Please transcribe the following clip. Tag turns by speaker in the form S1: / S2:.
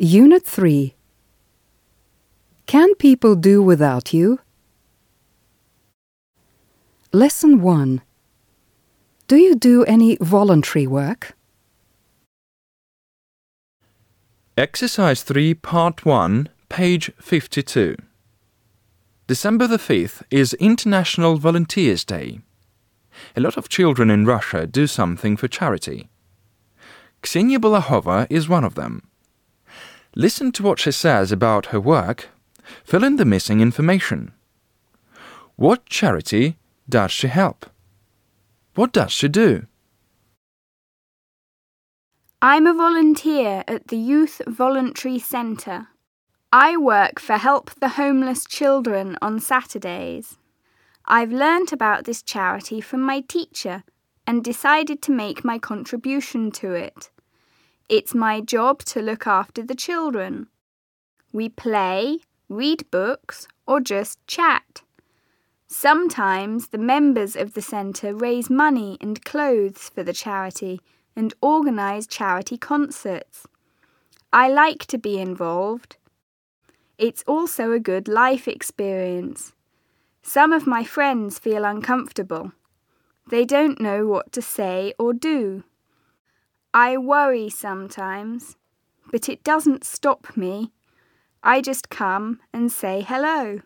S1: Unit 3 Can people do without you? Lesson 1 Do you do any voluntary work?
S2: Exercise 3, Part 1, page 52. December the 5th is International Volunteers Day. A lot of children in Russia do something for charity. Ksenia Balahova is one of them. Listen to what she says about her work. Fill in the missing information. What charity does she help? What does she do?
S3: I'm a volunteer at the Youth Voluntary Centre. I work for Help the Homeless Children on Saturdays. I've learnt about this charity from my teacher and decided to make my contribution to it. It's my job to look after the children. We play, read books, or just chat. Sometimes the members of the centre raise money and clothes for the charity and organise charity concerts. I like to be involved. It's also a good life experience. Some of my friends feel uncomfortable. They don't know what to say or do. I worry sometimes, but it doesn't stop me. I just come and say hello.